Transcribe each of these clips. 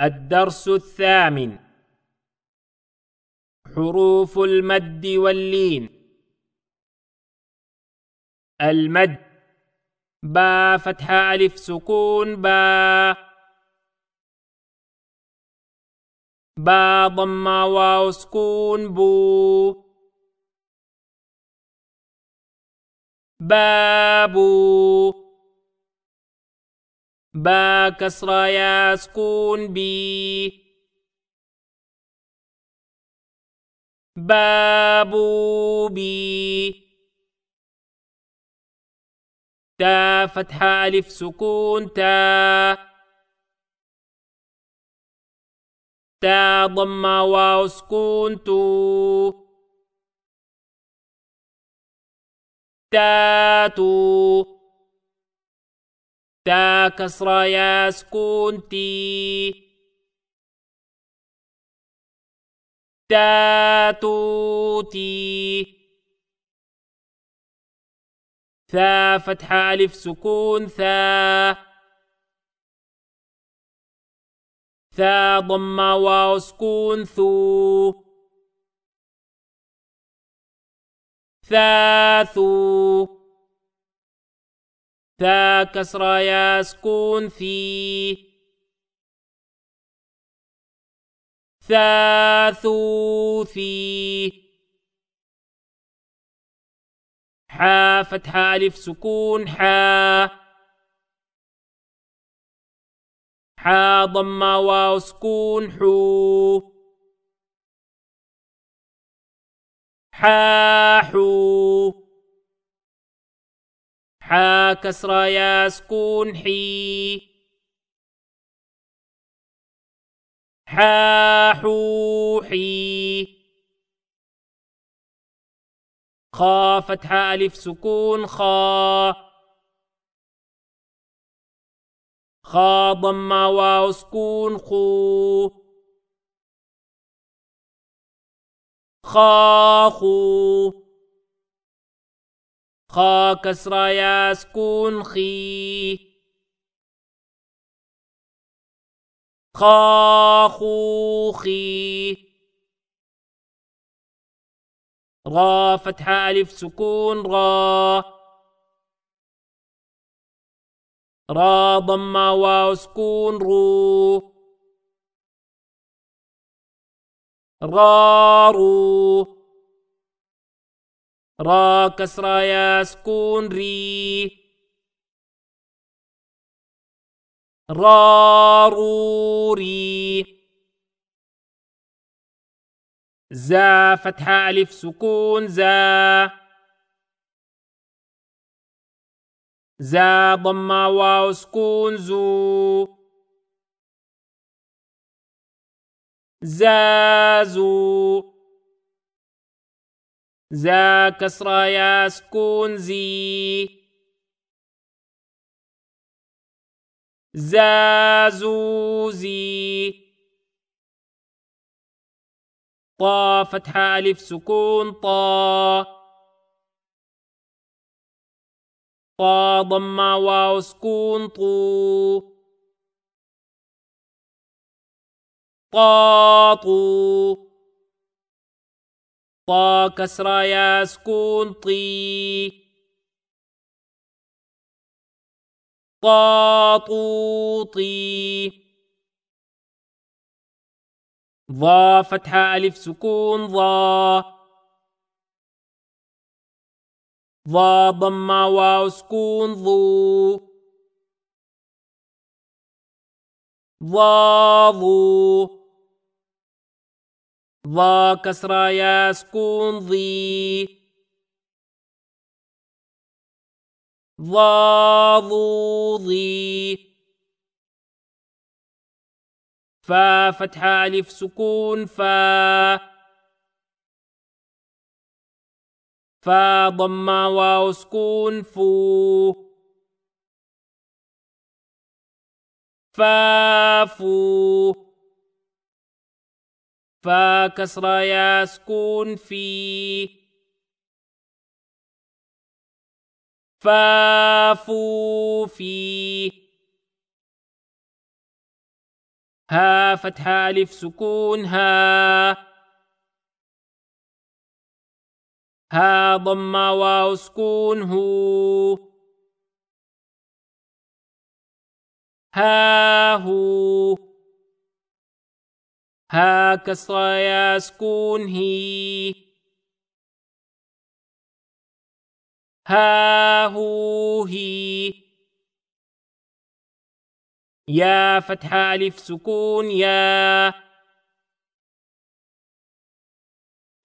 الدرس الثامن. حروف المد واللين. المد با فتحة ألف سكون با. با ضمة واو سكون بو. بابو با يا سكون بي. بابو بي. تا فتحة ألف سكون تا. تا ضمة واو سكون تو. تاتو تا كسرة يا سكون تي تاتوتي ثا فتحة ألف سكون ثا. ثا ضمة واو سكون ثو. ثاثو ثا كسرى يا سكون في ثاثوثي حا فتحة ألف سكون حا. حا ضمة واو سكون حو. حاحو حا كسرى يا سكون حي. حاحوحي خا فتحة ألف سكون خا. خا ضمة واو سكون خو. خاخو خا كسرة يا سكون خي. خاخوخي را فتحة ألف سكون را. را ضمة واو سكون رو. رارو را كسرة يا سكون ري راروري. زا فتحة ألف سكون زا. زا ضمة واو سكون زو. زازو زا كسرى يا سكون زي زازوزي طا فتحة ألف سكون طا. طا ضمة واو سكون طو. طاطو طا كسرى يا سكون طي طاطوطي ضا فتحة ألف سكون ضا ضا ضمة واو سكون ضو ضاضو ضا كسرة يا سكون ضي. ضاضوضي فا فتحة ألف سكون فا. فا ضمة واو سكون فو. فا كسرى يا سكون في فافو في ها فتح ألف سكون ها ها ضم واو سكون هو ها هو ها كسرة يا سكون هي. ها هو هي. يا فتحة ألف سكون يا.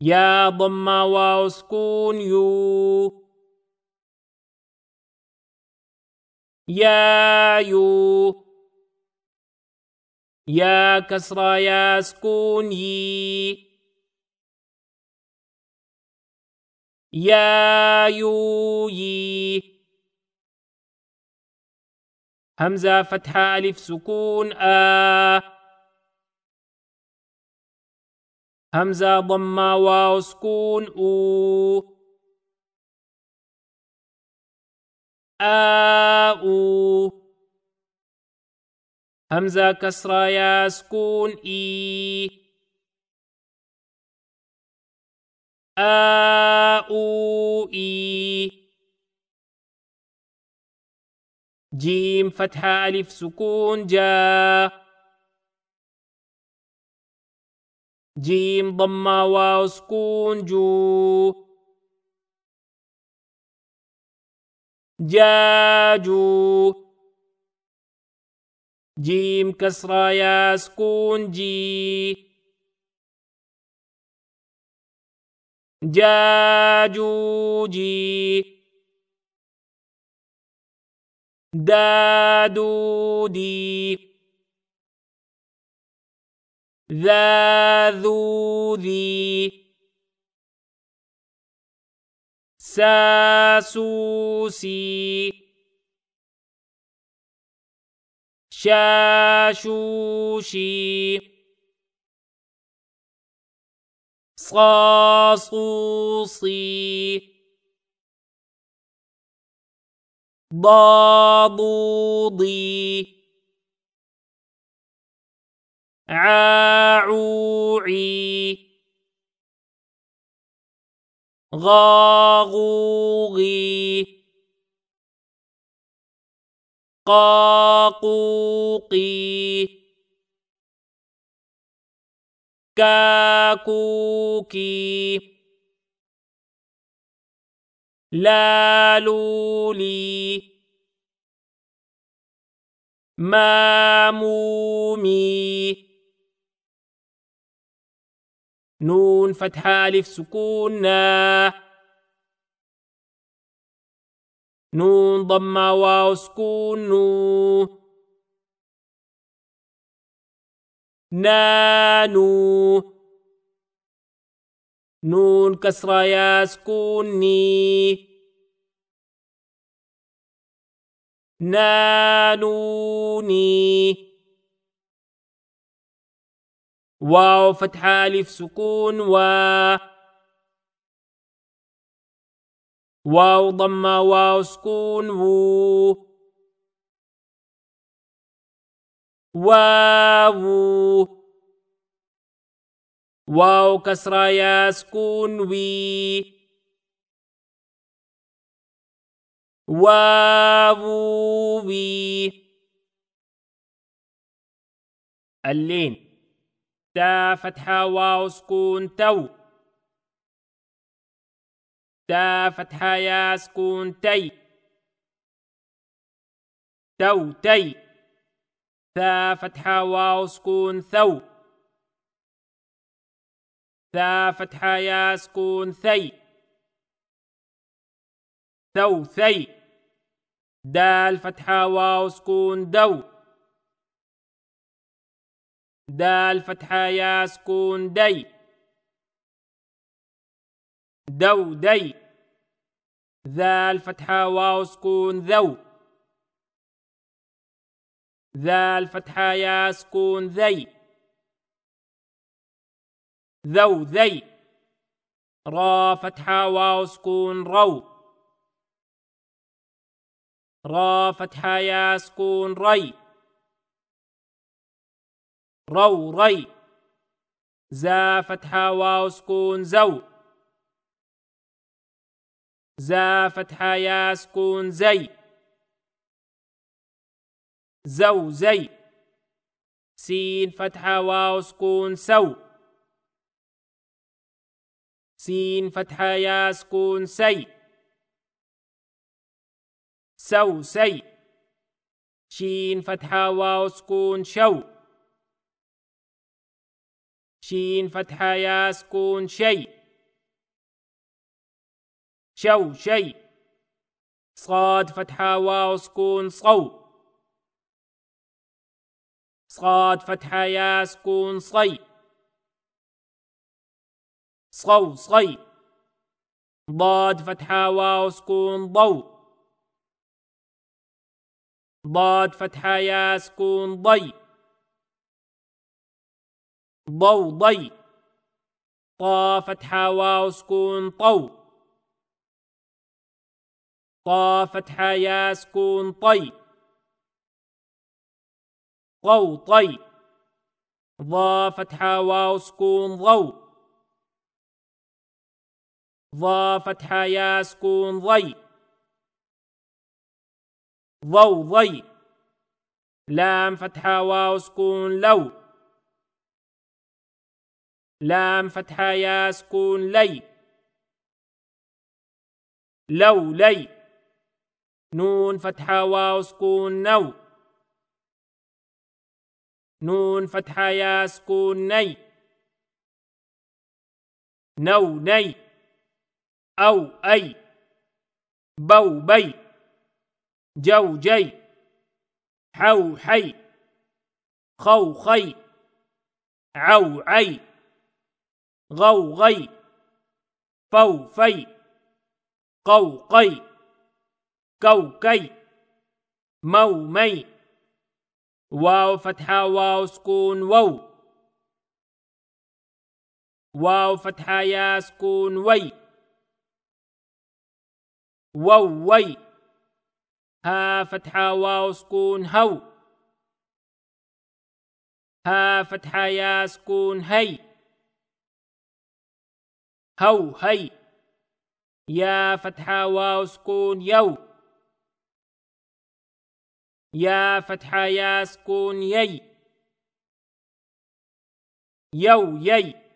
يا ضمة واو سكون يو. يا يو. يا كسرة يا سكون يي يا يو يي همزة فتحة ألف سكون آ. همزة ضمة واو سكون أو. آ همزة كسرة يا سكون إي آ إي جيم فتحة ألف سكون جا. جيم ضمة واو سكون جو. جاجو جيم كسرة يا سكون جي جاجوجي. دادودي. ذاذوذي ساسوسي. شاشوشي. صاصوصي. ضاضوضي عاعوعي. غاغوغي. قاقوقي. كاكوكي. لالولي. مامومي. نون فتحة ألف سكون نون ضمة واو سكون نو نانو. نون كسرة يا سكون ني نانوني. واو فتحة ألف سكون وا. واو ضمة واو سكون وو. واو. واو كسرة يا سكون وي. واو وي. اللين. تا فتحة واو سكون تو تا فتحة يا سكون تي تو تي. ثا فتحة واو سكون ثو. ثا فتحة يا سكون ثي. ثو ثي. دال فتحة واو سكون دو. دال فتحة يا سكون دي. دو دي. ذال فتحة واو سكون ذو. ذال فتحة يا سكون ذي. ذو ذي. را فتحة واو سكون رو. را فتحة يا سكون ري. رو ري. زا فتحة واو سكون زو زا فتحة يا سكون زي. زو زي. سين فتحة واو سكون سو. سين فتحة يا سكون سي. سو سي. شين فتحة واو سكون شو. شين فتحة يا سكون شي. شو شي صاد فتحة واو سكون صو. صاد فتحة يا سكون صي. صو صي. ضاد فتحة واو سكون ضو. ضاد فتحة يا سكون ضي. ضو ضي. طا فتحة واو سكون طو. طا فتحة يا سكون طي. طو طي. ظا فتحة واو سكون ظو. ظا فتحة يا سكون ظي. ظو ظي. لام فتحة واو سكون لو. لام فتحة يا سكون لي. لو لي. نون فتحة واو سكون نو. نون فتحة يا سكون ني. نو ني. أو أي. بو بي. جو جي. حو حي. خو خي. عو عي. غو غي. فو في. قو قي. كو كي مو مي واو فتحة واو سكون وو واو فتحة يا سكون وي وو وي ها فتحة واو سكون هو ها فتحة يا سكون هي هو هي يا فتحة واو سكون يو يا فتحة يا سكون يي. يو يي.